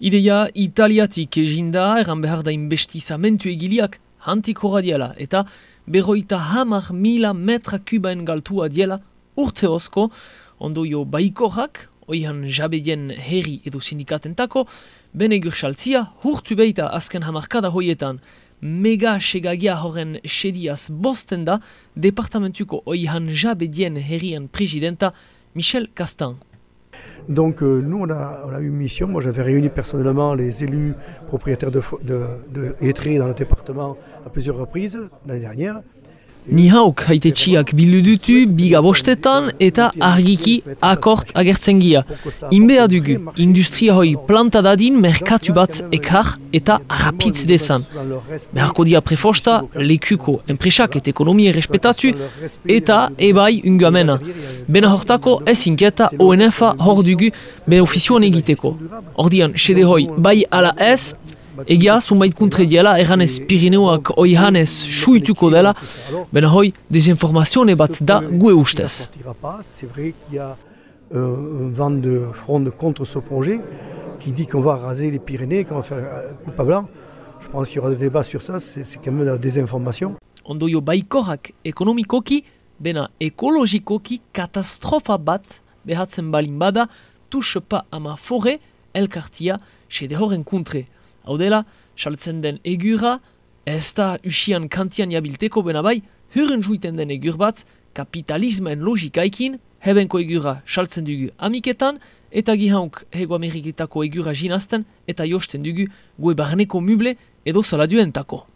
Ideia italiatik eginda, eran behar da inbestizamentu egiliak hantik horra diela, eta berroita hamar mila metra kubaen galtua diela urte osko, ondo jo baikorak, oihan jabedien herri edo sindikatentako, bene gursaltzia, hurtu beita azken hamarkada hoietan, mega segagia horren sediaz bosten da, departamentuko oihan jabedien herrien presidenta Michel Castan. Donc euh, nous, on a, eu une mission. Moi, j'avais réuni personnellement les élus propriétaires de, de, de dans le département à plusieurs reprises l'année dernière. Ni hauk haitetxiak biludutu biga bostetan eta argiki akort agertzen gia. Inbea dugu, industria hoi planta dadin merkatu bat ekar eta rapitz desan. Beharko dia prefosta, lekuko enpresak eta ekonomia respetatu eta ebai ungamena. Bena hortako ez inketa ONF-a hor dugu ofizioan egiteko. Ordian, sede hoi bai ala ez, Egia, zunbait kuntre diela, erran ez Pirineoak oihanez suituko dela, bena hoi, desinformazione bat da gue ustez. Euh, un vent de front contre ce projet qui dit qu'on va raser les Pyrénées, qu'on va faire coupe à blanc. Je pense qu'il y aura des débats sur ça, c'est quand même la désinformation. Ondoio baikorak ekonomikoki, bena ekologikoki katastrofa bat behatzen balin bada, touche pa ama forre elkartia sede horren kuntre. Hau dela, saltzen den egura, ez da usian kantian jabilteko bena bai, hurren juiten den egur bat, kapitalismen logikaikin, hebenko egura saltzen dugu amiketan, eta gihauk hego ameriketako egura jinazten, eta josten dugu gue barneko muble edo saladuentako.